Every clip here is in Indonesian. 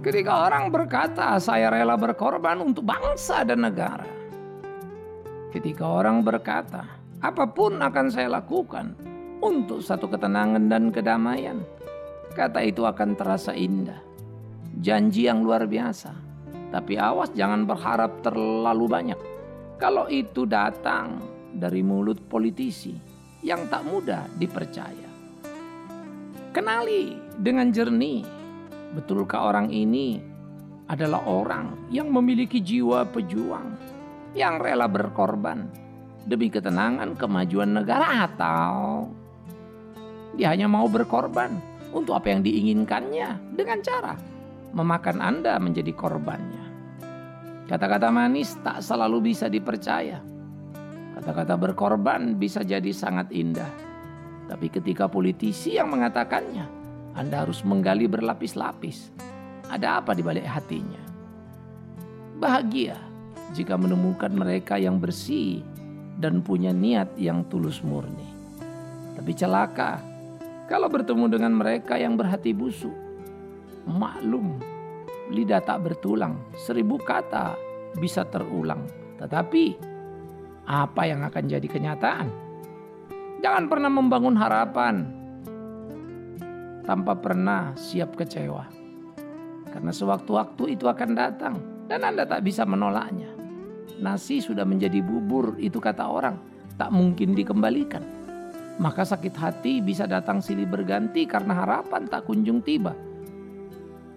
Ketika orang berkata, "Saya rela berkorban untuk bangsa dan negara." Ketika orang berkata, "Apa pun akan saya lakukan untuk satu ketenangan dan kedamaian," kata itu akan terasa indah. Janji yang luar biasa, tapi awas jangan berharap terlalu banyak. Kalau itu datang dari mulut politisi yang tak mudah dipercaya. Kenali dengan jernih, betulkah orang ini adalah orang yang memiliki jiwa pejuang, yang rela berkorban demi ketenangan kemajuan negara atau dia hanya mau berkorban untuk apa yang diinginkannya dengan cara memakan Anda menjadi korbannya. Kata-kata manis tak selalu bisa dipercaya. Kata-kata berkorban bisa jadi sangat indah. Tapi ketika politisi yang mengatakannya, Anda harus menggali berlapis-lapis. Ada apa di balik hatinya? Bahagia jika menemukan mereka yang bersih dan punya niat yang tulus murni. Tapi celaka kalau bertemu dengan mereka yang berhati busuk maklum lidah tak bertulang, seribu kata bisa terulang. Tetapi apa yang akan jadi kenyataan? Jangan pernah membangun harapan tanpa pernah siap kecewa. Karena sewaktu-waktu itu akan datang dan Anda tak bisa menolaknya. Nasi sudah menjadi bubur, itu kata orang, tak mungkin dikembalikan. Maka sakit hati bisa datang silih berganti karena harapan tak kunjung tiba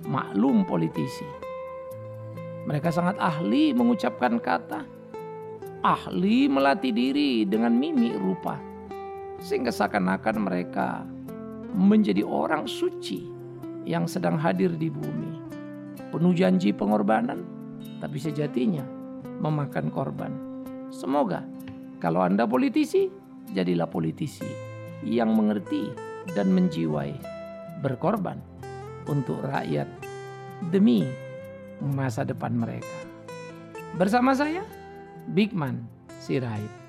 maklum politisi. Mereka sangat ahli mengucapkan kata, ahli melatih diri dengan mimik rupa, sehingga seakan-akan mereka menjadi orang suci yang sedang hadir di bumi, penuh janji pengorbanan, tapi sejatinya memakan korban. Semoga kalau Anda politisi, jadilah politisi yang mengerti dan menjiwai berkorban untuk rakyat demi masa depan mereka. Bersama saya, Bigman Sirait.